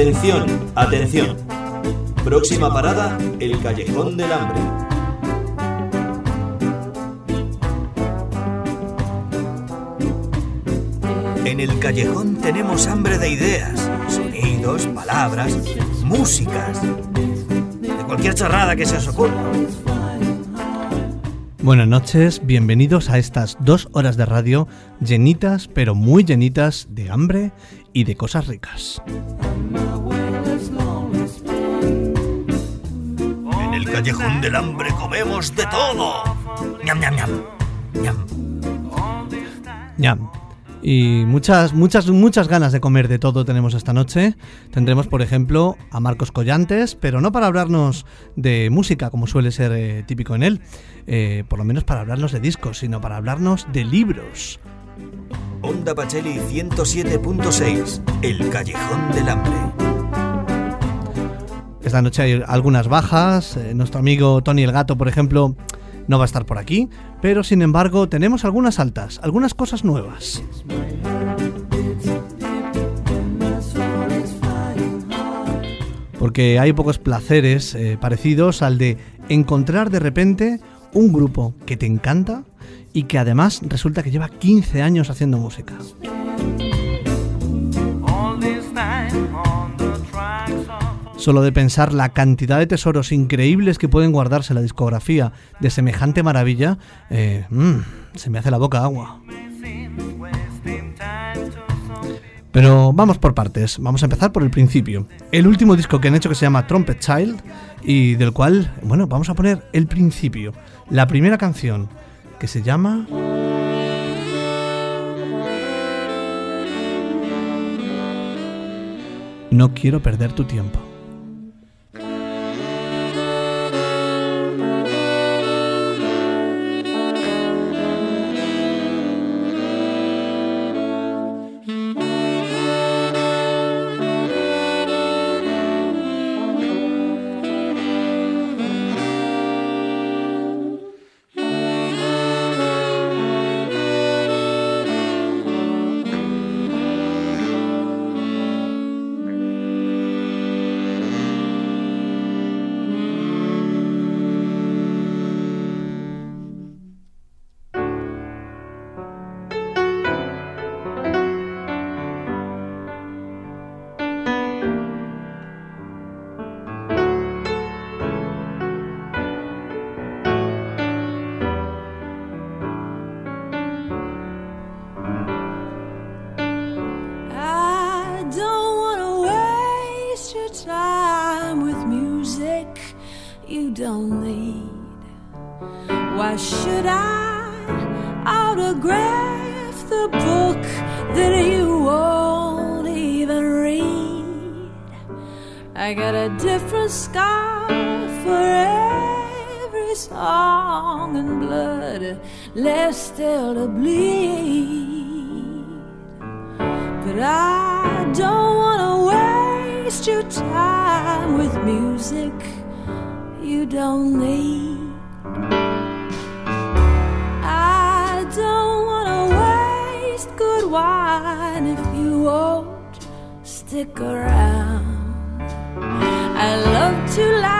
Atención, atención. Próxima parada, el Callejón del Hambre. En el callejón tenemos hambre de ideas, sonidos, palabras, músicas, de cualquier charrada que se os ocurra. Buenas noches, bienvenidos a estas dos horas de radio llenitas, pero muy llenitas de hambre y de cosas ricas. El callejón del hambre comemos de todo. ñam, ñam, ñam. ñam. Ñam. Y muchas, muchas, muchas ganas de comer de todo tenemos esta noche. Tendremos, por ejemplo, a Marcos Collantes, pero no para hablarnos de música, como suele ser eh, típico en él, eh, por lo menos para hablarnos de discos, sino para hablarnos de libros. Onda Pacheli 107.6, el callejón del hambre. Esta noche hay algunas bajas. eh, nuestro amigo Tony el Gato, por ejemplo, no va a estar por aquí. Pero sin embargo, tenemos algunas altas, algunas cosas nuevas. Porque hay pocos placeres eh, parecidos al de encontrar de repente un grupo que te encanta y que además resulta que lleva 15 años haciendo música. Solo de pensar la cantidad de tesoros increíbles que pueden guardarse la discografía de semejante maravilla, eh, mm, se me hace la boca agua. Pero vamos por partes, vamos a empezar por el principio. El último disco que han hecho que se llama Trumpet Child y del cual, bueno, vamos a poner el principio, la primera canción que se llama... No quiero perder tu tiempo. Song and blood left still to bleed. But I don't want to waste your time with music you don't need. I don't want to waste good wine if you won't stick around. I love to laugh,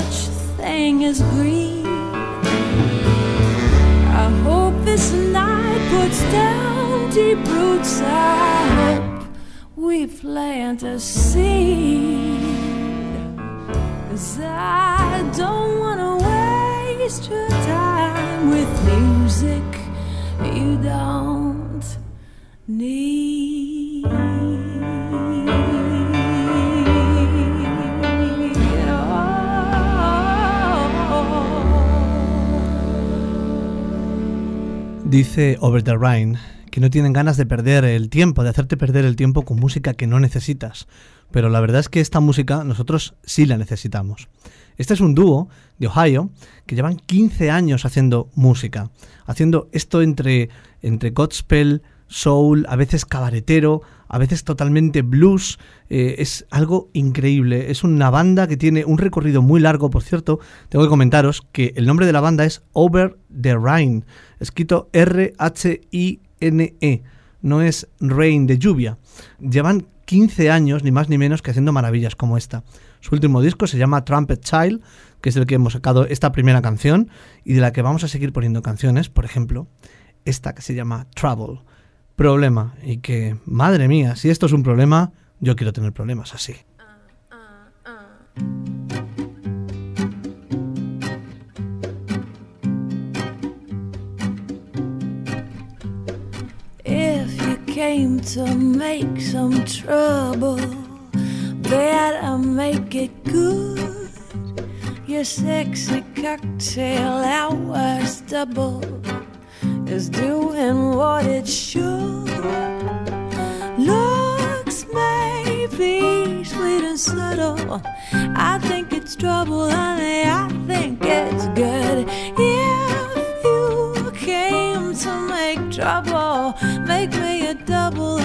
Such thing as greed. I hope this night puts down deep roots. I hope we plant a seed. Cause I don't wanna waste your time with music you don't need. Dice Over the Rhine que no tienen ganas de perder el tiempo, de hacerte perder el tiempo con música que no necesitas. Pero la verdad es que esta música nosotros sí la necesitamos. Este es un dúo de Ohio que llevan 15 años haciendo música, haciendo esto entre, entre gospel, soul, a veces cabaretero, a veces totalmente blues. Eh, es algo increíble. Es una banda que tiene un recorrido muy largo, por cierto. Tengo que comentaros que el nombre de la banda es Over the Rhine, escrito R-H-I-N-E. No es rain de lluvia. Llevan 15 años, ni más ni menos, que haciendo maravillas como esta. Su último disco se llama Trumpet Child, que es el que hemos sacado esta primera canción y de la que vamos a seguir poniendo canciones, por ejemplo, esta que se llama Trouble, problema, y que, madre mía, si esto es un problema, yo quiero tener problemas así. If you came to make some trouble, better make it good. Your sexy cocktail hours double is doing what it should. Looks may be sweet and subtle. I think it's trouble, honey. I think it's good. If you came to make trouble, make me a double,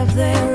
have their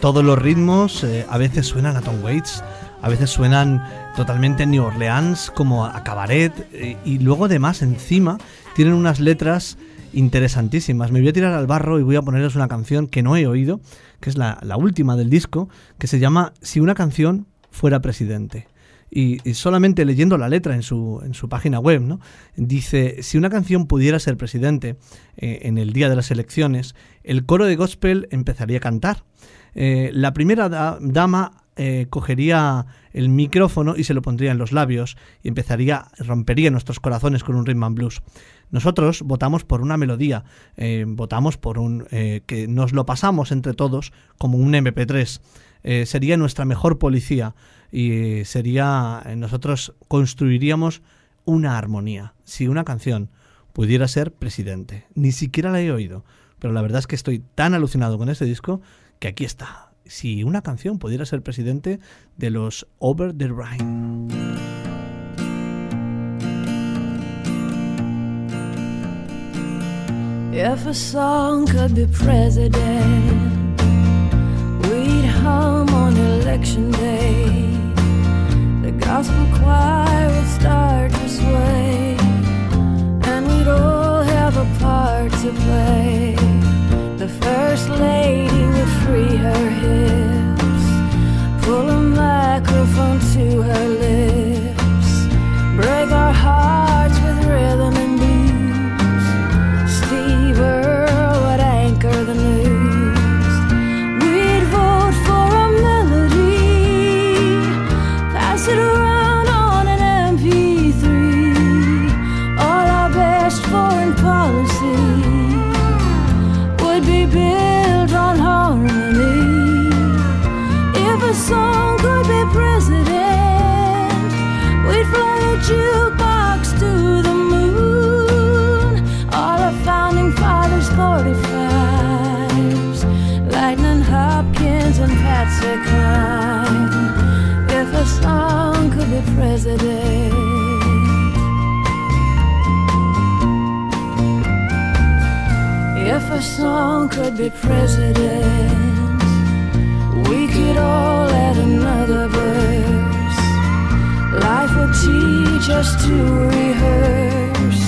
todos los ritmos, eh, a veces suenan a Tom Waits, a veces suenan totalmente New Orleans, como a cabaret, eh, y luego además encima tienen unas letras interesantísimas. Me voy a tirar al barro y voy a ponerles una canción que no he oído, que es la, la última del disco, que se llama Si una canción fuera presidente. Y, solamente leyendo la letra en su, en su página web, ¿no? dice, si una canción pudiera ser presidente eh, en el día de las elecciones, el coro de gospel empezaría a cantar. Eh, la primera dama eh, cogería el micrófono y se lo pondría en los labios y empezaría, rompería nuestros corazones con un rhythm and blues. Nosotros votamos por una melodía, eh, votamos por un que nos lo pasamos entre todos como un MP3. sería nuestra mejor policía y sería nosotros construiríamos una armonía. Si una canción pudiera ser presidente, ni siquiera la he oído, pero la verdad es que estoy tan alucinado con este disco que aquí está si una canción pudiera ser presidente de los Over the Rhine. If a song could be president, we'd hum on election day. The gospel choir would start to sway, and we'd all have a part to play. First lady would free her hips, pull a microphone to her lips, break our hearts Hopkins and Patsy Cline. If a song could be president. If a song could be president, we could all add another verse. Life would teach us to rehearse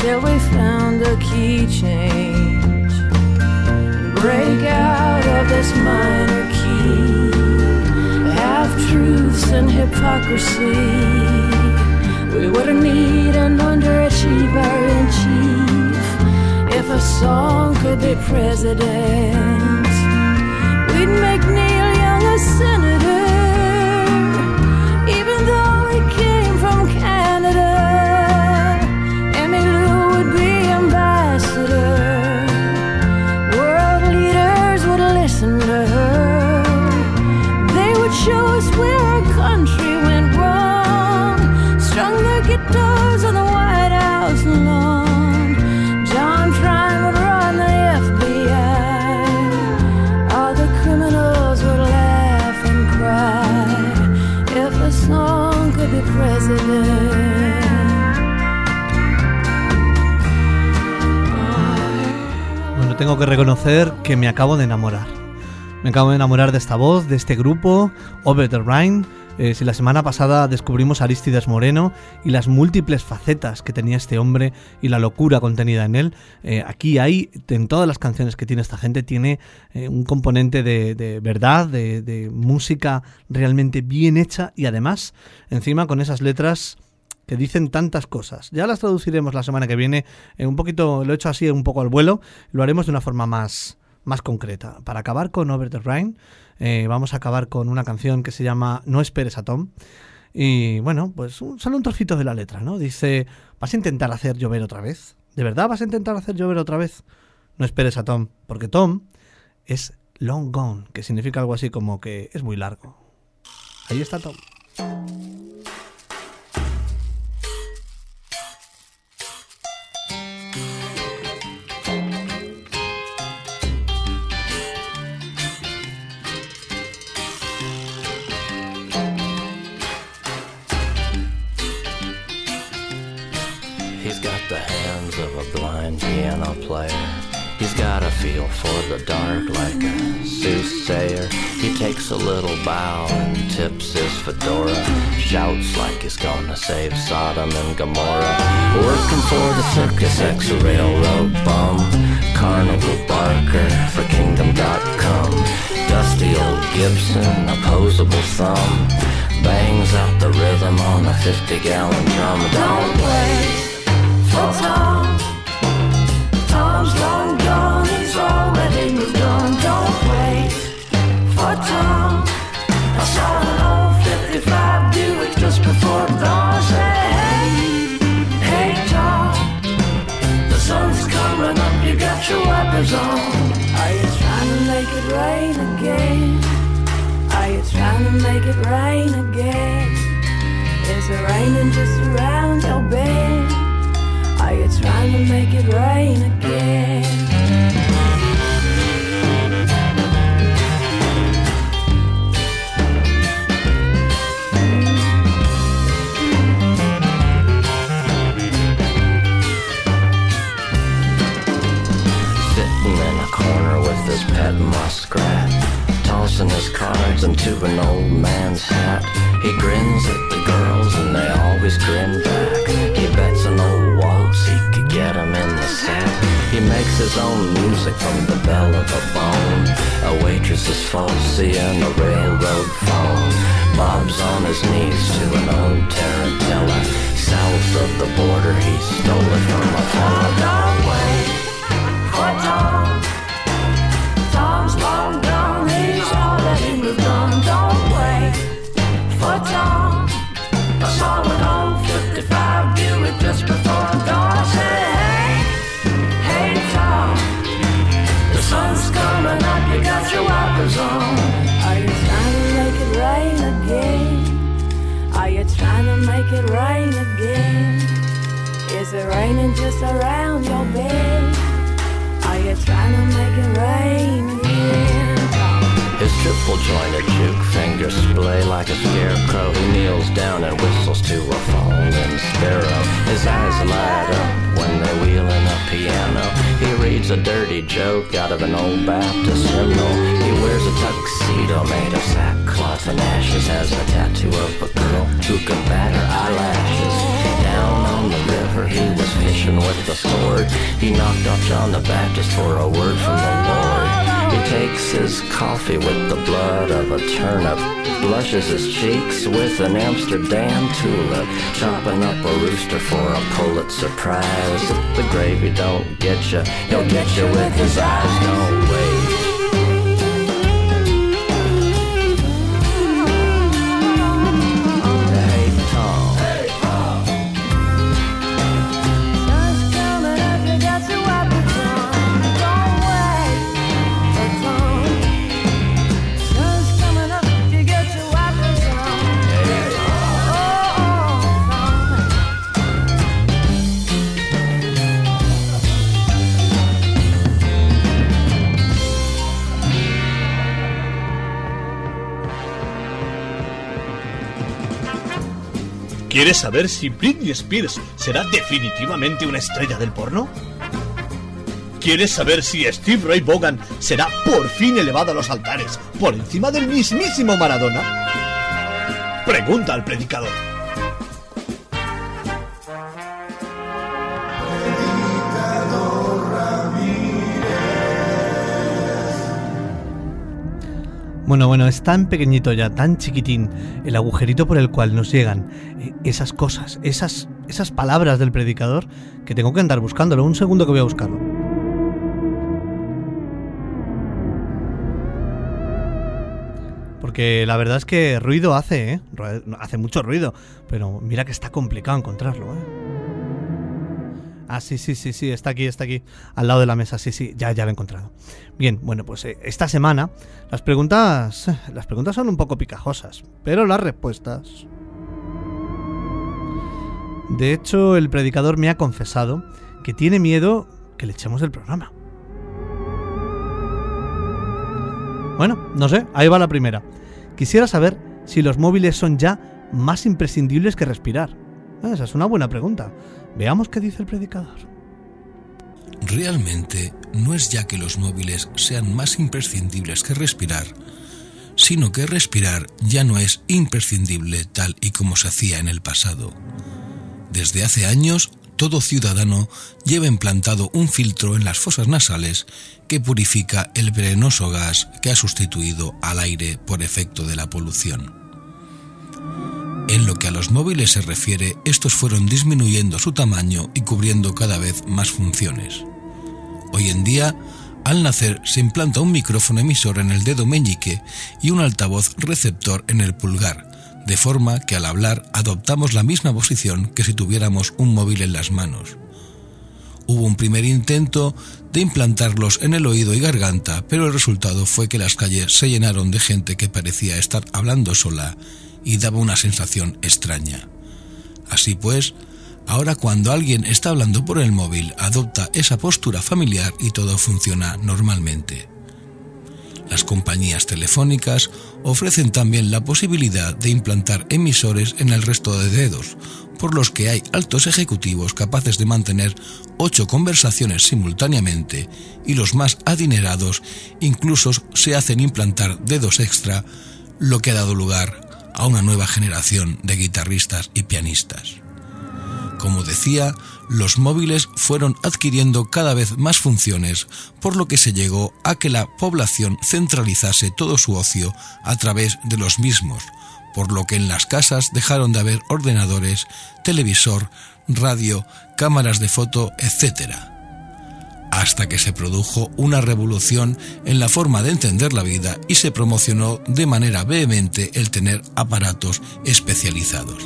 till we found the key change. Break out of this minor key, half truths and hypocrisy. We wouldn't need an underachiever in chief if a song could be president. Tengo que reconocer que me acabo de enamorar. Me acabo de enamorar de esta voz, de este grupo, Over the Rhine. Eh, si la semana pasada descubrimos a Aristides Moreno y las múltiples facetas que tenía este hombre y la locura contenida en él, eh, aquí hay, en todas las canciones que tiene esta gente, tiene eh, un componente de, verdad, de música realmente bien hecha y además, encima con esas letras que dicen tantas cosas. Ya las traduciremos la semana que viene. eh, un poquito, lo he hecho así un poco al vuelo. Lo haremos de una forma más, más concreta. Para acabar con Over the Rhine, eh, vamos a acabar con una canción que se llama No esperes a Tom. Y bueno, pues un- solo un trocito de la letra, ¿no? Dice, ¿vas a intentar hacer llover otra vez? ¿De verdad vas a intentar hacer llover otra vez? No esperes a Tom, porque Tom es long gone, que significa algo así como que es muy largo. Ahí está Tom. Feel for the dark like a soothsayer. He takes a little bow and tips his fedora. Shouts like he's gonna save Sodom and Gomorrah. Working for the circus ex railroad bum. Carnival barker for kingdom.com. Dusty old Gibson, opposable thumb. Bangs out the rhythm on a 50 gallon drum. Don't wait for Tom. Tom. I saw an old 55 Buick just before dawn. Hey, hey Tom, the sun's coming up, you got your wipers on. Are you trying to make it rain again? Are you trying to make it rain again? Is it raining just around your bed? Are you trying to make it rain again? Cards into an old man's hat. He grins at the girls and they always grin back. He bets an old waltz he could get 'em in the sack. He makes his own music from the bell of a bone. A waitress is falsy and a railroad phone. Bob's on his knees to an old tarantella. South of the border, he stole it from a fella. Don't wait for. Tom. I saw an old 55 Buick just before dawn. I said, hey, hey Tom, the sun's coming up, you got your wipers on. Are you trying to make it rain again? Are you trying to make it rain again? Is it raining just around your bed? Are you trying to make it rain triple jointed juke fingers splay like a scarecrow. He kneels down and whistles to a falling sparrow. His eyes light up when they wheel in a piano. He reads a dirty joke out of an old Baptist hymnal. He wears a tuxedo made of sackcloth and ashes. Has a tattoo of a girl who can bat her eyelashes. Down on the river, he was fishing with a sword. He knocked off John the Baptist for a word from the Lord. He takes his coffee with the blood of a turnip, blushes his cheeks with an Amsterdam tulip, chopping up a rooster for a Pulitzer Prize. If the gravy don't get you, he'll get you with his eyes. Don't wait. ¿Quieres saber si Britney Spears será definitivamente una estrella del porno? ¿Quieres saber si Steve Ray Vaughan será por fin elevado a los altares por encima del mismísimo Maradona? Pregunta al predicador. Bueno, bueno, es tan pequeñito ya, tan chiquitín, el agujerito por el cual nos llegan eh, esas cosas, esas, esas palabras del predicador, que tengo que andar buscándolo. Un segundo que voy a buscarlo. Porque la verdad es que ruido hace, ¿eh? Hace mucho ruido, pero mira que está complicado encontrarlo, ¿eh? Ah, sí, sí, sí, sí, está aquí, está aquí, al lado de la mesa, sí, sí, ya, ya lo he encontrado. Bien, bueno, pues eh, esta semana las preguntas, las preguntas son un poco picajosas, pero las respuestas. De hecho, el predicador me ha confesado que tiene miedo que le echemos el programa. Bueno, no sé, ahí va la primera. Quisiera saber si los móviles son ya más imprescindibles que respirar. Ah, Esa es una buena pregunta. Veamos qué dice el predicador. realmente no es ya que los móviles sean más imprescindibles que respirar, sino que respirar ya no es imprescindible tal y como se hacía en el pasado. Desde hace años, todo ciudadano lleva implantado un filtro en las fosas nasales que purifica el venenoso gas que ha sustituido al aire por efecto de la polución. En lo que a los móviles se refiere, estos fueron disminuyendo su tamaño y cubriendo cada vez más funciones. Hoy en día, al nacer se implanta un micrófono emisor en el dedo meñique y un altavoz receptor en el pulgar, de forma que al hablar adoptamos la misma posición que si tuviéramos un móvil en las manos. Hubo un primer intento de implantarlos en el oído y garganta, pero el resultado fue que las calles se llenaron de gente que parecía estar hablando sola y daba una sensación extraña. Así pues, ahora cuando alguien está hablando por el móvil adopta esa postura familiar y todo funciona normalmente. Las compañías telefónicas ofrecen también la posibilidad de implantar emisores en el resto de dedos, por los que hay altos ejecutivos capaces de mantener ocho conversaciones simultáneamente y los más adinerados incluso se hacen implantar dedos extra, lo que ha dado lugar a una nueva generación de guitarristas y pianistas. Como decía, los móviles fueron adquiriendo cada vez más funciones, por lo que se llegó a que la población centralizase todo su ocio a través de los mismos, por lo que en las casas dejaron de haber ordenadores, televisor, radio, cámaras de foto, etc. Hasta que se produjo una revolución en la forma de entender la vida y se promocionó de manera vehemente el tener aparatos especializados.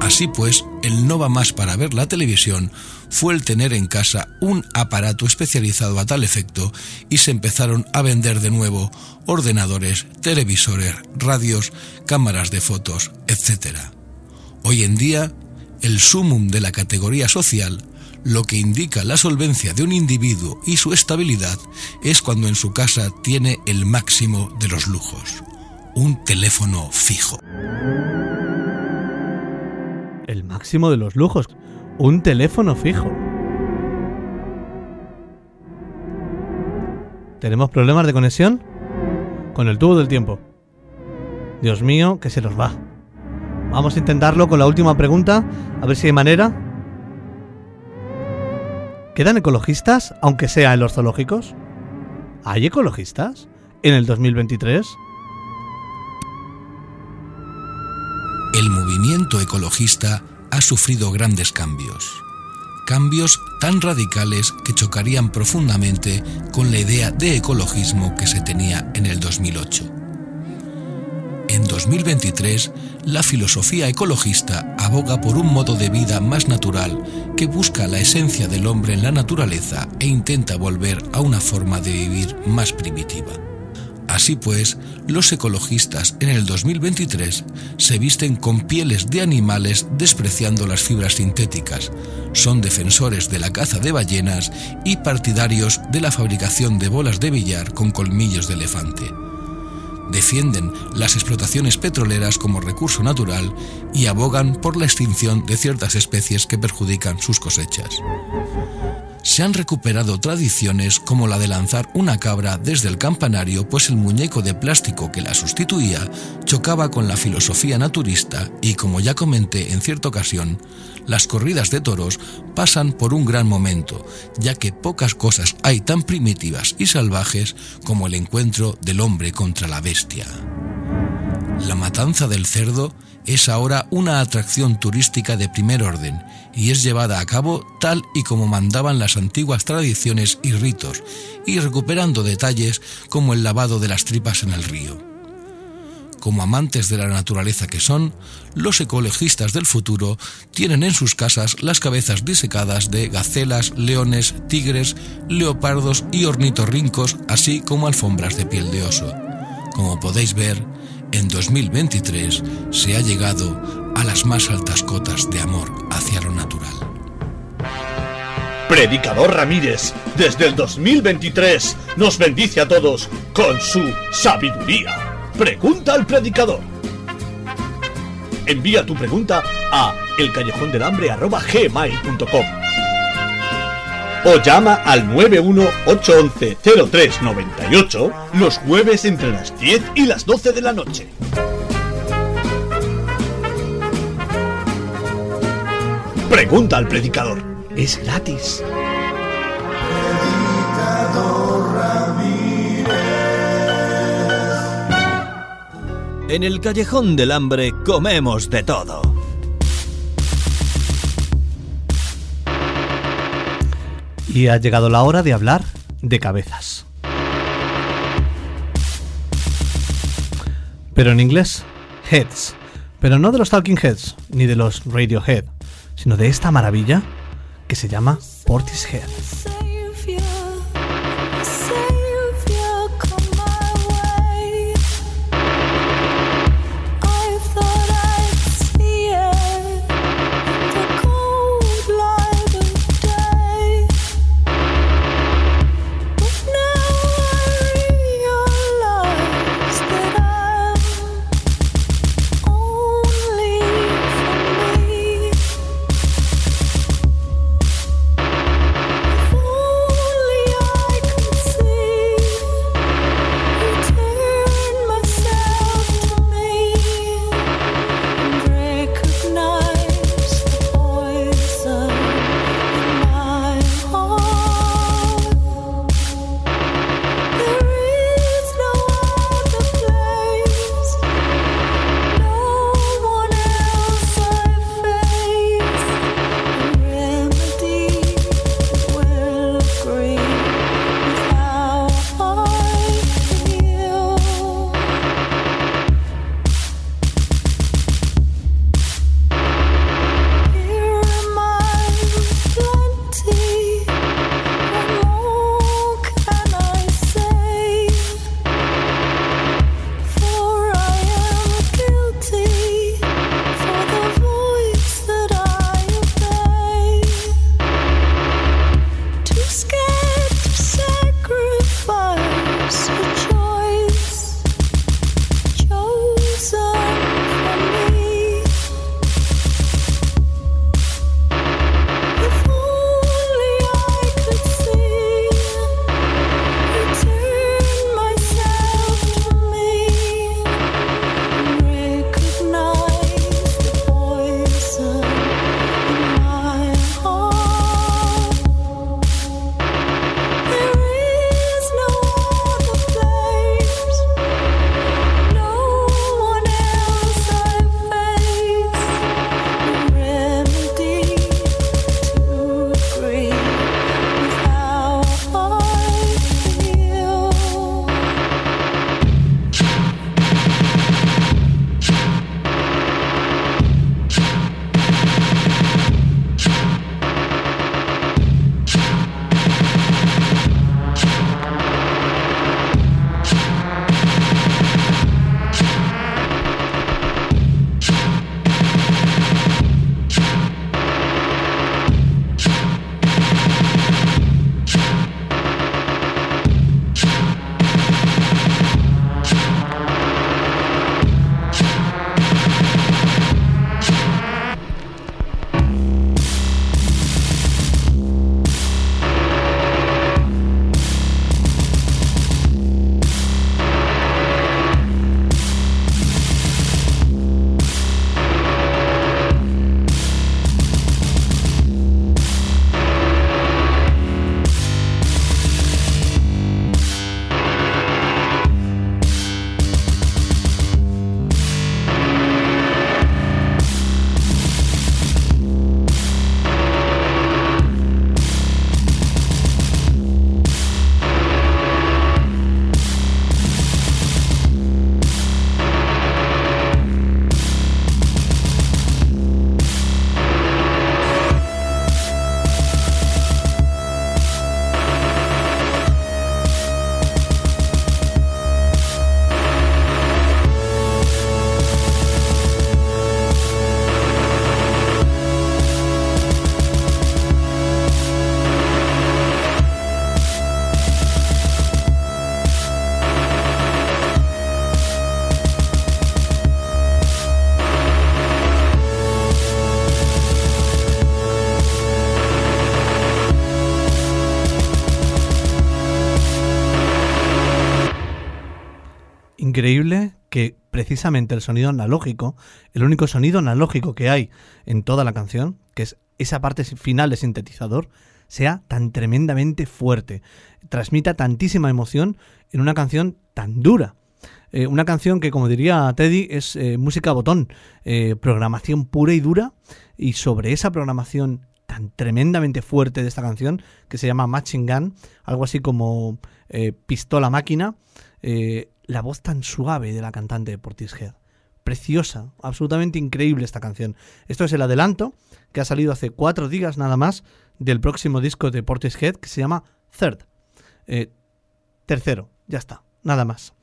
Así pues, el no va más para ver la televisión fue el tener en casa un aparato especializado a tal efecto y se empezaron a vender de nuevo ordenadores, televisores, radios, cámaras de fotos, etc. Hoy en día, el sumum de la categoría social, lo que indica la solvencia de un individuo y su estabilidad, es cuando en su casa tiene el máximo de los lujos, un teléfono fijo el máximo de los lujos, un teléfono fijo. ¿Tenemos problemas de conexión? Con el tubo del tiempo. Dios mío, que se nos va. Vamos a intentarlo con la última pregunta, a ver si hay manera. ¿Quedan ecologistas, aunque sea en los zoológicos? ¿Hay ecologistas en el 2023? el movimiento ecologista ha sufrido grandes cambios. Cambios tan radicales que chocarían profundamente con la idea de ecologismo que se tenía en el 2008. En 2023, la filosofía ecologista aboga por un modo de vida más natural que busca la esencia del hombre en la naturaleza e intenta volver a una forma de vivir más primitiva. Así pues, los ecologistas en el 2023 se visten con pieles de animales despreciando las fibras sintéticas, son defensores de la caza de ballenas y partidarios de la fabricación de bolas de billar con colmillos de elefante. Defienden las explotaciones petroleras como recurso natural y abogan por la extinción de ciertas especies que perjudican sus cosechas se han recuperado tradiciones como la de lanzar una cabra desde el campanario, pues el muñeco de plástico que la sustituía chocaba con la filosofía naturista y, como ya comenté en cierta ocasión, las corridas de toros pasan por un gran momento, ya que pocas cosas hay tan primitivas y salvajes como el encuentro del hombre contra la bestia. La matanza del cerdo es ahora una atracción turística de primer orden y es llevada a cabo tal y como mandaban las antiguas tradiciones y ritos, y recuperando detalles como el lavado de las tripas en el río. Como amantes de la naturaleza que son, los ecologistas del futuro tienen en sus casas las cabezas disecadas de gacelas, leones, tigres, leopardos y ornitorrincos, así como alfombras de piel de oso. Como podéis ver, en 2023 se ha llegado a las más altas cotas de amor hacia lo natural. Predicador Ramírez, desde el 2023, nos bendice a todos con su sabiduría. Pregunta al predicador. Envía tu pregunta a elcallejondelhambre.gmail.com o llama al 918110398 los jueves entre las 10 y las 12 de la noche. Pregunta al predicador. Es gratis. En el callejón del hambre comemos de todo. Y ha llegado la hora de hablar de cabezas. Pero en inglés, heads. Pero no de los Talking Heads, ni de los Radiohead, sino de esta maravilla que se llama Portishead. Increíble que precisamente el sonido analógico, el único sonido analógico que hay en toda la canción, que es esa parte final de sintetizador, sea tan tremendamente fuerte, transmita tantísima emoción en una canción tan dura. Eh, una canción que, como diría Teddy, es eh, música botón, eh, programación pura y dura, y sobre esa programación tan tremendamente fuerte de esta canción, que se llama Matching Gun, algo así como pistola máquina, la voz tan suave de la cantante de Portishead. Preciosa, absolutamente increíble esta canción. Esto es el adelanto que ha salido hace cuatro días nada más del próximo disco de Portishead que se llama Third. tercero, ya está, nada más.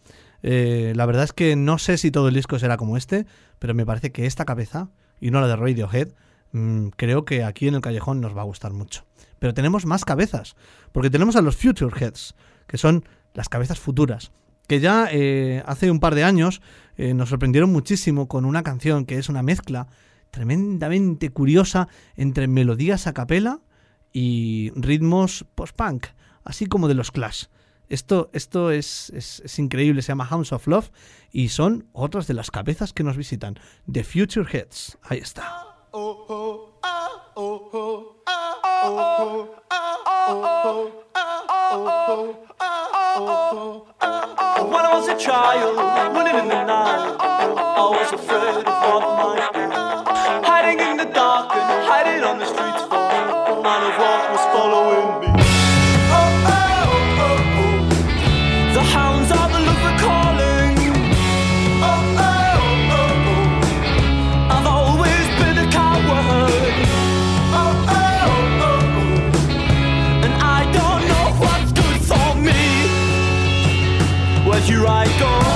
Eh, la verdad es que no sé si todo el disco será como este, pero me parece que esta cabeza, y no la de Radiohead, mm, creo que aquí en el callejón nos va a gustar mucho. Pero tenemos más cabezas, porque tenemos a los Future Heads, que son las cabezas futuras, que ya eh, hace un par de años eh, nos sorprendieron muchísimo con una canción que es una mezcla tremendamente curiosa entre melodías a capela y ritmos post-punk, así como de los Clash. Esto, esto es, es, es, increíble, se llama Hounds of Love y son otras de las cabezas que nos visitan. The Future Heads. Ahí está. When I was a child, running in the night, I was afraid of what might here I go.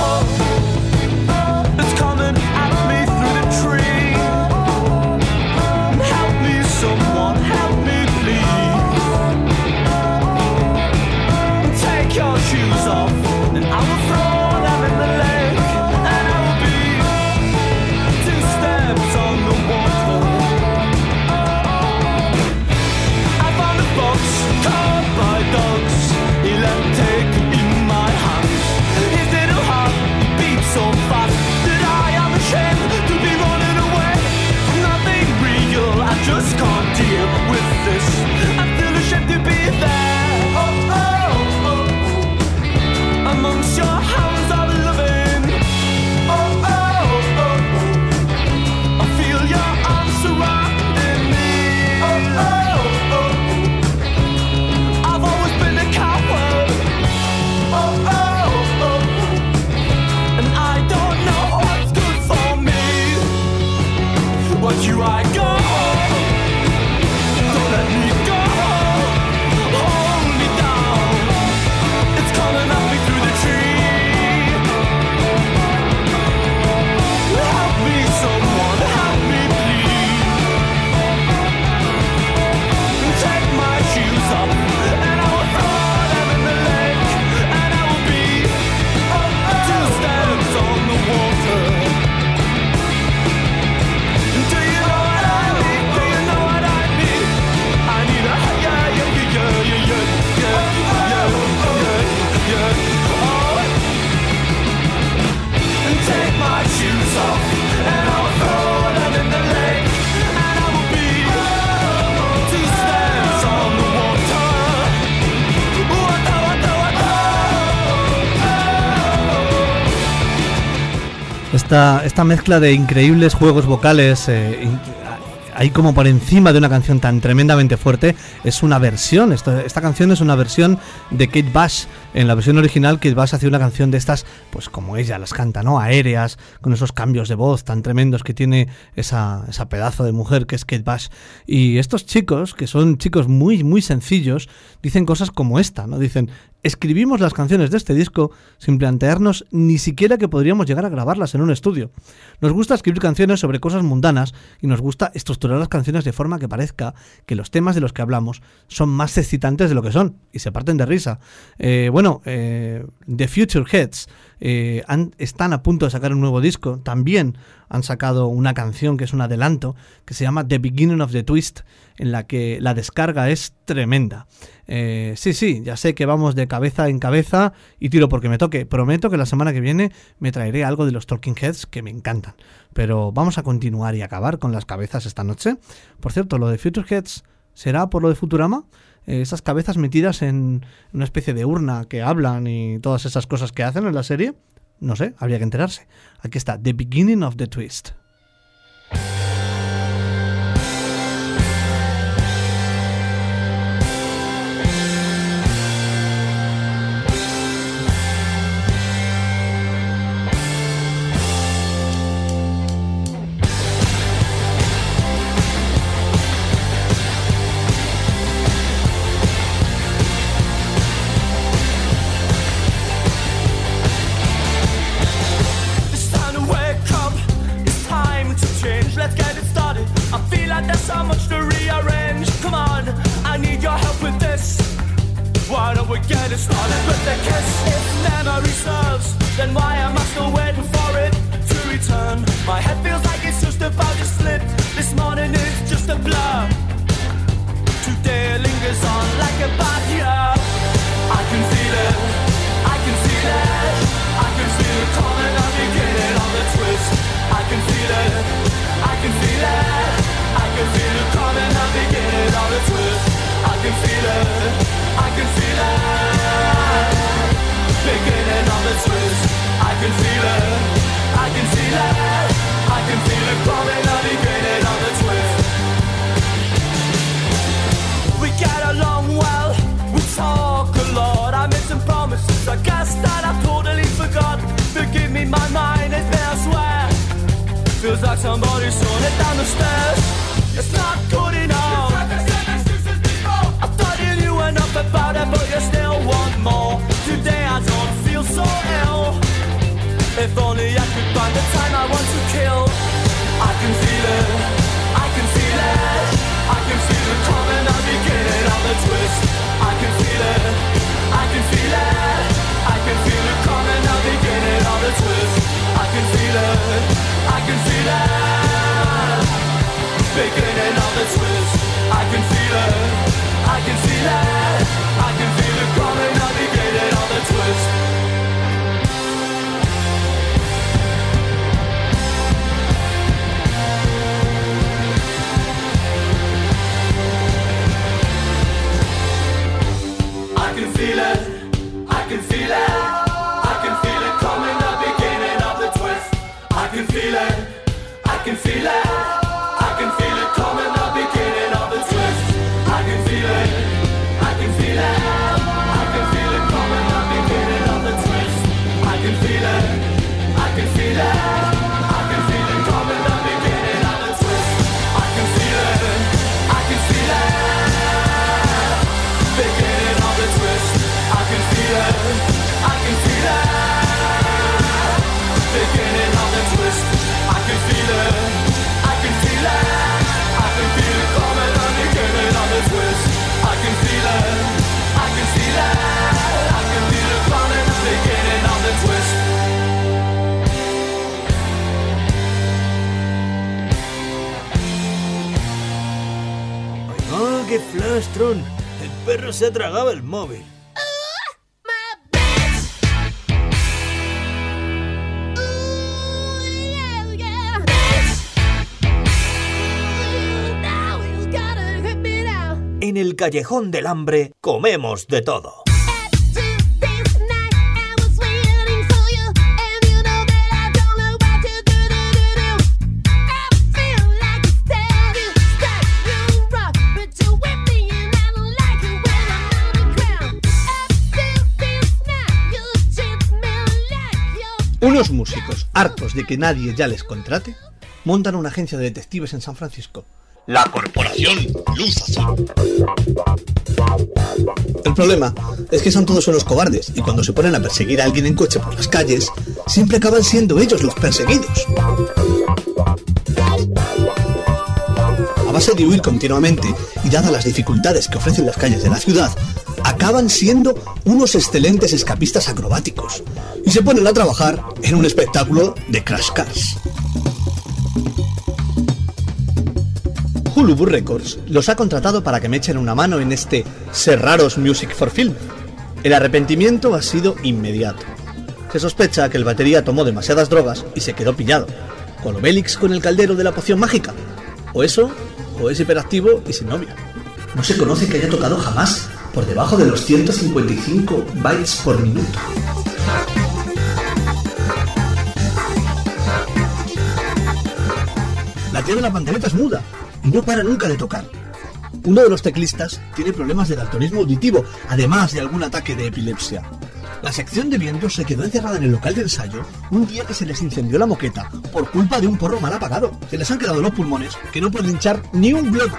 Esta, esta mezcla de increíbles juegos vocales, eh, ahí como por encima de una canción tan tremendamente fuerte, es una versión. Esta, esta canción es una versión de Kate Bush. En la versión original, Kate Bush hacía una canción de estas, pues como ella las canta, ¿no? Aéreas, con esos cambios de voz tan tremendos que tiene esa, esa pedazo de mujer que es Kate Bush. Y estos chicos, que son chicos muy, muy sencillos, dicen cosas como esta, ¿no? Dicen, escribimos las canciones de este disco sin plantearnos ni siquiera que podríamos llegar a grabarlas en un estudio. Nos gusta escribir canciones sobre cosas mundanas y nos gusta estructurar las canciones de forma que parezca que los temas de los que hablamos son más excitantes de lo que son y se parten de risa. Eh, bueno, eh, The Future Heads eh, han, están a punto de sacar un nuevo disco. También han sacado una canción que es un adelanto, que se llama The Beginning of the Twist, en la que la descarga es tremenda. Eh, sí, sí, ya sé que vamos de cabeza en cabeza y tiro porque me toque. Prometo que la semana que viene me traeré algo de los Talking Heads que me encantan. Pero vamos a continuar y acabar con las cabezas esta noche. Por cierto, lo de Future Heads será por lo de Futurama. Eh, esas cabezas metidas en una especie de urna que hablan y todas esas cosas que hacen en la serie. No sé, habría que enterarse. Aquí está, The Beginning of the Twist. I can feel it. I can feel it. El perro se tragaba el móvil. En el callejón del hambre comemos de todo. Unos músicos, hartos de que nadie ya les contrate, montan una agencia de detectives en San Francisco. La Corporación Luz El problema es que son todos unos cobardes y cuando se ponen a perseguir a alguien en coche por las calles, siempre acaban siendo ellos los perseguidos a base de huir continuamente y dadas las dificultades que ofrecen las calles de la ciudad, acaban siendo unos excelentes escapistas acrobáticos y se ponen a trabajar en un espectáculo de Crash Cars. Hulubu Records los ha contratado para que me echen una mano en este Serraros Music for Film. El arrepentimiento ha sido inmediato. Se sospecha que el batería tomó demasiadas drogas y se quedó pillado. Colobélix con el caldero de la poción mágica. O eso o es hiperactivo y sin novia. No se conoce que haya tocado jamás por debajo de los 155 bytes por minuto. La tía de la pandereta es muda y no para nunca de tocar. Uno de los teclistas tiene problemas de daltonismo auditivo, además de algún ataque de epilepsia. La sección de vientos se quedó encerrada en el local de ensayo un día que se les incendió la moqueta por culpa de un porro mal apagado. Se les han quedado los pulmones que no pueden hinchar ni un globo.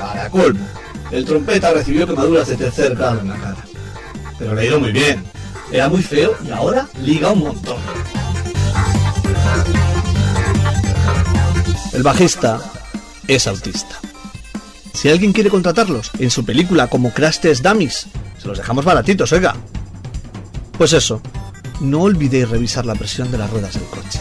Para colmo, el trompeta recibió quemaduras de tercer grado en la cara. Pero le ha ido muy bien. Era muy feo y ahora liga un montón. El bajista es autista. Si alguien quiere contratarlos en su película como Crash Dummies, se los dejamos baratitos, oiga. Pues eso, no olvidéis revisar la presión de las ruedas del coche.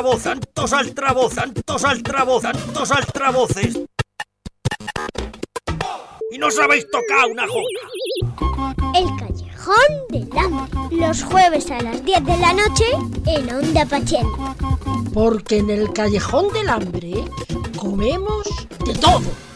Altavoz, tantos altavoz, tantos altavoz, tantos altavoces! Y no sabéis tocar una jota. El Callejón del Hambre. Los jueves a las 10 de la noche en Onda Pachel. Porque en el callejón del hambre comemos de todo.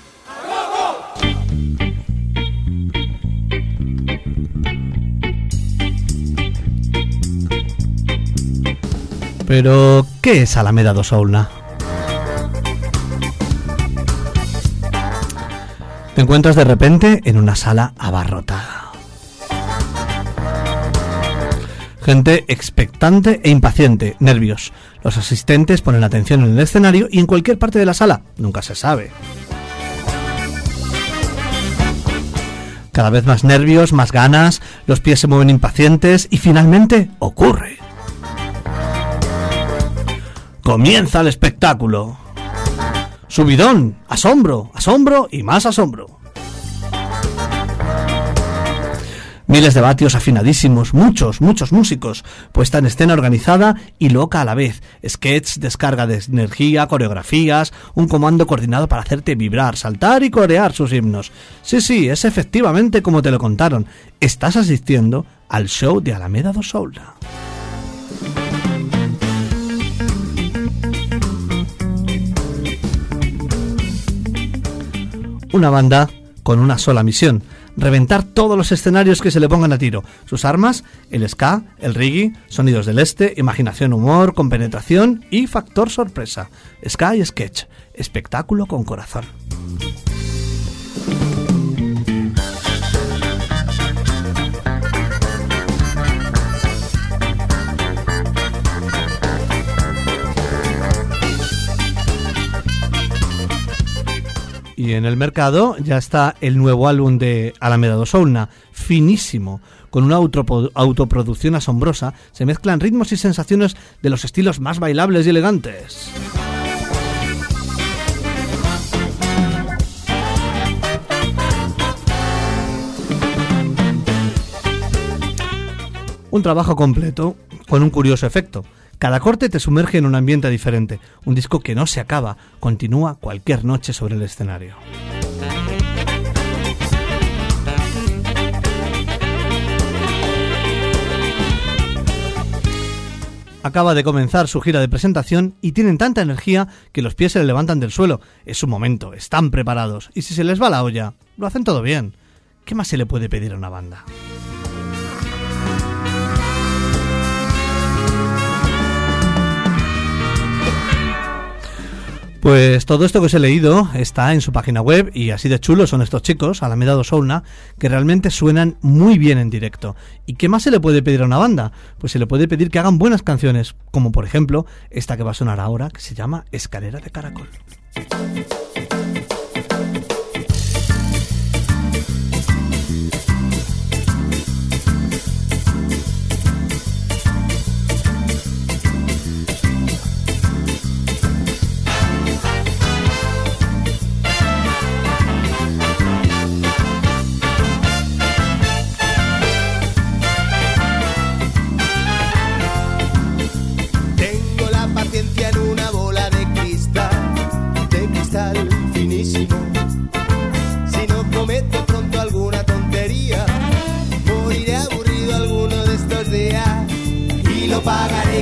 Pero, ¿qué es Alameda dos Oulna? Te encuentras de repente en una sala abarrotada. Gente expectante e impaciente, nervios. Los asistentes ponen atención en el escenario y en cualquier parte de la sala. Nunca se sabe. Cada vez más nervios, más ganas, los pies se mueven impacientes y finalmente ocurre. Comienza el espectáculo. Subidón, asombro, asombro y más asombro. Miles de vatios afinadísimos, muchos, muchos músicos, puesta en escena organizada y loca a la vez, sketch, descarga de energía, coreografías, un comando coordinado para hacerte vibrar, saltar y corear sus himnos. Sí, sí, es efectivamente como te lo contaron. Estás asistiendo al show de Alameda do Soula. Una banda con una sola misión, reventar todos los escenarios que se le pongan a tiro. Sus armas, el ska, el reggae, sonidos del este, imaginación, humor, compenetración y factor sorpresa. Ska y sketch, espectáculo con corazón. Y en el mercado ya está el nuevo álbum de Alameda do Soulna, finísimo, con una autoproducción asombrosa, se mezclan ritmos y sensaciones de los estilos más bailables y elegantes. Un trabajo completo con un curioso efecto. Cada corte te sumerge en un ambiente diferente, un disco que no se acaba, continúa cualquier noche sobre el escenario. acaba de comenzar su gira de presentación y tienen tanta energía que los pies se le levantan del suelo. Es su momento, están preparados. Y si se les va la olla, lo hacen todo bien. ¿Qué más se le puede pedir a una banda? Pues todo esto que os he leído está en su página web y así de chulos son estos chicos, Alameda dos Soulna, que realmente suenan muy bien en directo. ¿Y qué más se le puede pedir a una banda? Pues se le puede pedir que hagan buenas canciones, como por ejemplo esta que va a sonar ahora, que se llama Escalera de Caracol.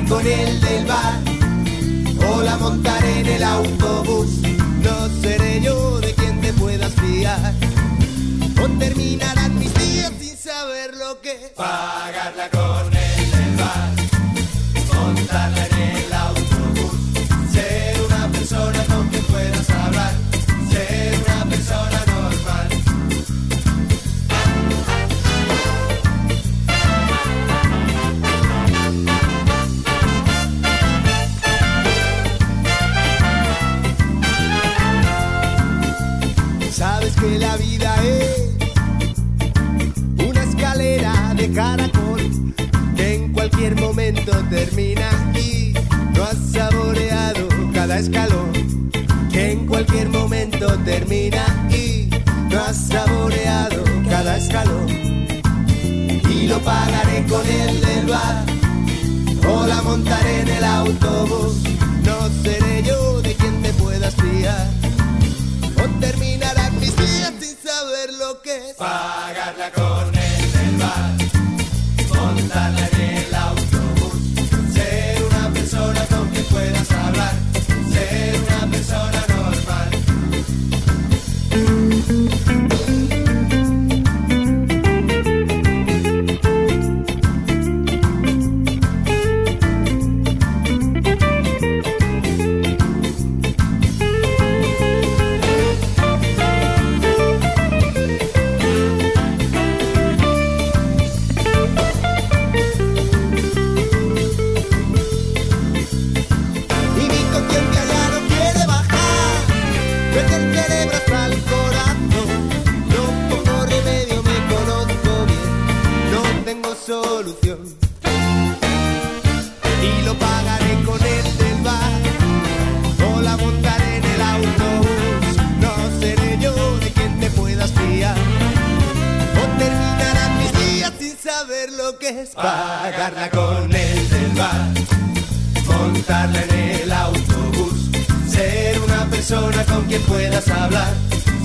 Con el que la vida es una escalera de caracol que en cualquier momento termina y no has saboreado cada escalón que en cualquier momento termina y no has saboreado cada escalón. Y lo pagaré con el del bar o la montaré en el autobús no seré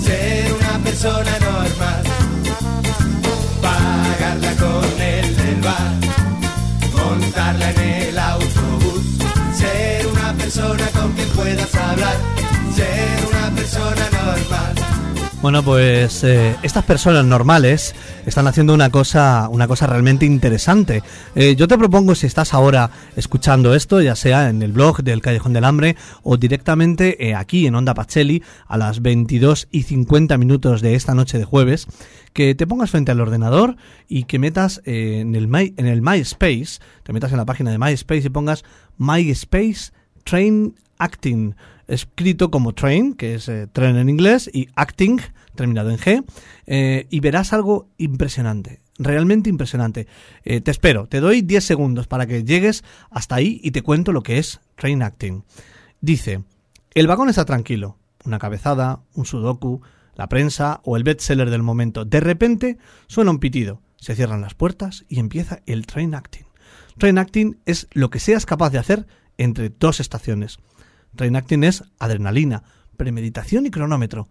ser una persona normal, pagarla con el del bar, montarla en el autobús, ser una persona con quien puedas hablar, ser una persona normal. Bueno, pues eh, estas personas normales están haciendo una cosa, una cosa realmente interesante. Eh, yo te propongo, si estás ahora escuchando esto, ya sea en el blog del Callejón del Hambre o directamente eh, aquí en Onda Pacheli a las 22 y 50 minutos de esta noche de jueves, que te pongas frente al ordenador y que metas eh, en, el en el MySpace, te metas en la página de MySpace y pongas MySpace Train Acting, escrito como train, que es eh, tren en inglés, y acting, terminado en G, eh, y verás algo impresionante, realmente impresionante. Eh, te espero, te doy 10 segundos para que llegues hasta ahí y te cuento lo que es train acting. Dice, el vagón está tranquilo, una cabezada, un sudoku, la prensa o el bestseller del momento. De repente suena un pitido, se cierran las puertas y empieza el train acting. Train acting es lo que seas capaz de hacer entre dos estaciones. Train acting es adrenalina, premeditación y cronómetro.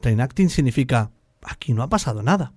Train acting significa aquí no ha pasado nada.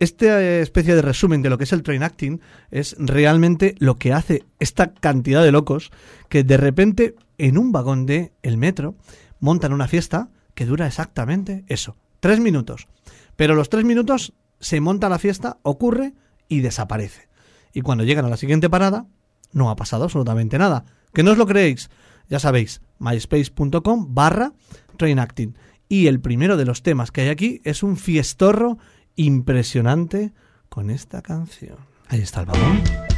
Esta eh, especie de resumen de lo que es el train acting es realmente lo que hace esta cantidad de locos que de repente en un vagón de el metro montan una fiesta que dura exactamente eso, tres minutos. Pero los tres minutos se monta la fiesta, ocurre y desaparece. Y cuando llegan a la siguiente parada, no ha pasado absolutamente nada. ¿Que no os lo creéis? Ya sabéis, myspace.com barra trainacting. Y el primero de los temas que hay aquí es un fiestorro impresionante con esta canción. Ahí está el vagón.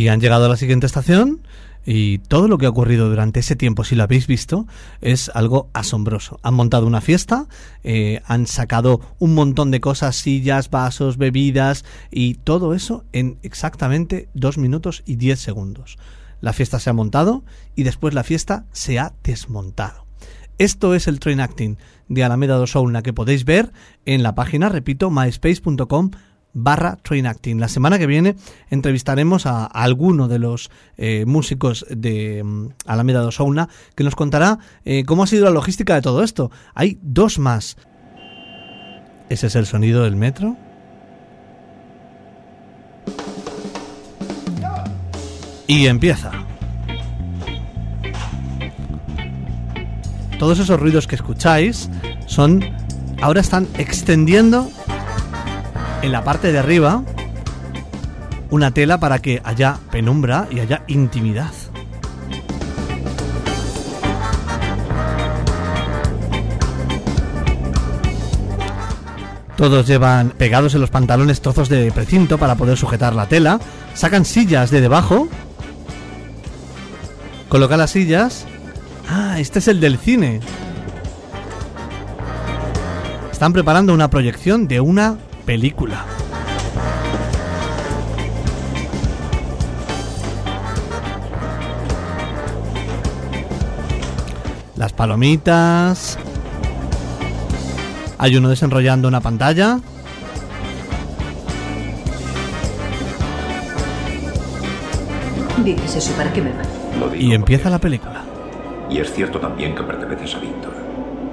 Y han llegado a la siguiente estación y todo lo que ha ocurrido durante ese tiempo, si lo habéis visto, es algo asombroso. Han montado una fiesta, eh, han sacado un montón de cosas, sillas, vasos, bebidas y todo eso en exactamente dos minutos y diez segundos. La fiesta se ha montado y después la fiesta se ha desmontado. Esto es el train acting de Alameda dos Sauna que podéis ver en la página, repito, myspace.com barra train acting. La semana que viene entrevistaremos a, alguno de los eh, músicos de mm, Alameda dos Sauna que nos contará eh, cómo ha sido la logística de todo esto. Hay dos más. Ese es el sonido del metro. Y empieza. Todos esos ruidos que escucháis son ahora están extendiendo en la parte de arriba una tela para que haya penumbra y haya intimidad. Todos llevan pegados en los pantalones trozos de precinto para poder sujetar la tela. Sacan sillas de debajo. Colocan las sillas. Ah, este es el del cine. Están preparando una proyección de una película. Las palomitas. Hay uno desenrollando una pantalla. Dices eso para qué me digo Y empieza la película. Y es cierto también que perteneces a Víctor.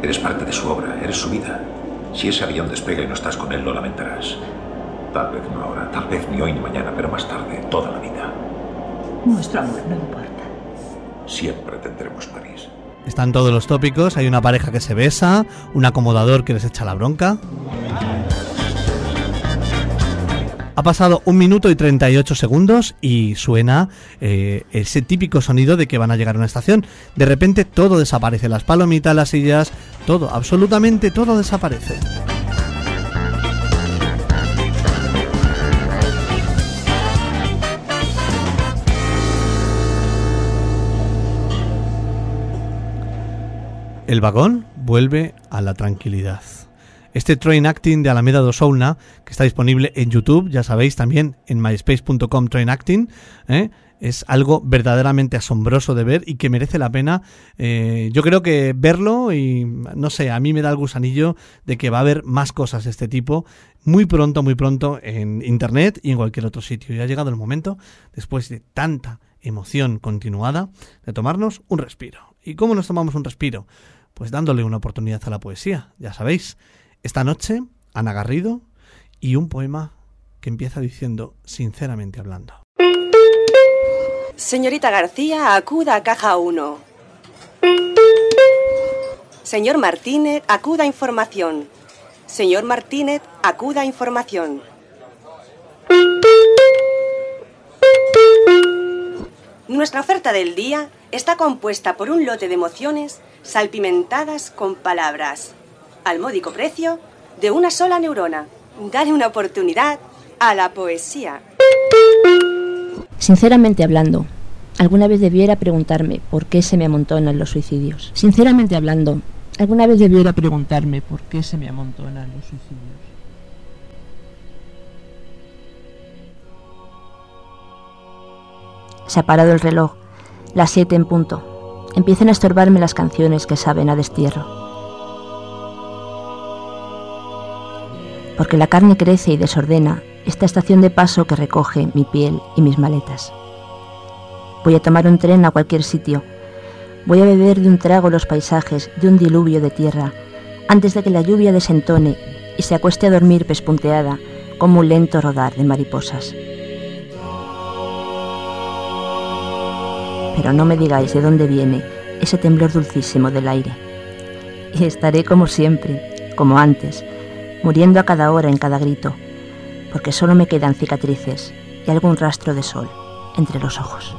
Eres parte de su obra, eres su vida. Si ese avión despega y no estás con él, lo lamentarás. Tal vez no ahora, tal vez ni hoy ni mañana, pero más tarde, toda la vida. Nuestro amor no importa. Siempre tendremos París. Están todos los tópicos. Hay una pareja que se besa, un acomodador que les echa la bronca. Ha pasado un minuto y 38 segundos y suena eh, ese típico sonido de que van a llegar a una estación. De repente todo desaparece, las palomitas, las sillas, todo, absolutamente todo desaparece. El vagón vuelve a la tranquilidad. Este Train Acting de Alameda dos Ouna, que está disponible en YouTube, ya sabéis, también en myspace.com Train Acting, ¿eh? es algo verdaderamente asombroso de ver y que merece la pena. eh, yo creo que verlo y no sé, a mí me da el gusanillo de que va a haber más cosas de este tipo muy pronto, muy pronto en internet y en cualquier otro sitio. Y ha llegado el momento, después de tanta emoción continuada, de tomarnos un respiro. ¿Y cómo nos tomamos un respiro? Pues dándole una oportunidad a la poesía, ya sabéis. Esta noche, Ana Garrido y un poema que empieza diciendo, sinceramente hablando. Señorita García, acuda a caja 1. Señor Martínez, acuda a información. Señor Martínez, acuda a información. Nuestra oferta del día está compuesta por un lote de emociones salpimentadas con palabras, al módico precio de una sola neurona. Dale una oportunidad a la poesía. Sinceramente hablando, alguna vez debiera preguntarme por qué se me amontonan los suicidios. Sinceramente hablando, alguna vez debiera preguntarme por qué se me amontonan los suicidios. Se ha parado el reloj, las siete en punto. Empiezan a estorbarme las canciones que saben a destierro. Porque la carne crece y desordena esta estación de paso que recoge mi piel y mis maletas. Voy a tomar un tren a cualquier sitio. Voy a beber de un trago los paisajes de un diluvio de tierra antes de que la lluvia desentone y se acueste a dormir pespunteada como un lento rodar de mariposas. Pero no me digáis de dónde viene ese temblor dulcísimo del aire. Y estaré como siempre, como antes, muriendo a cada hora en cada grito, porque solo me quedan cicatrices y algún rastro de sol entre los ojos.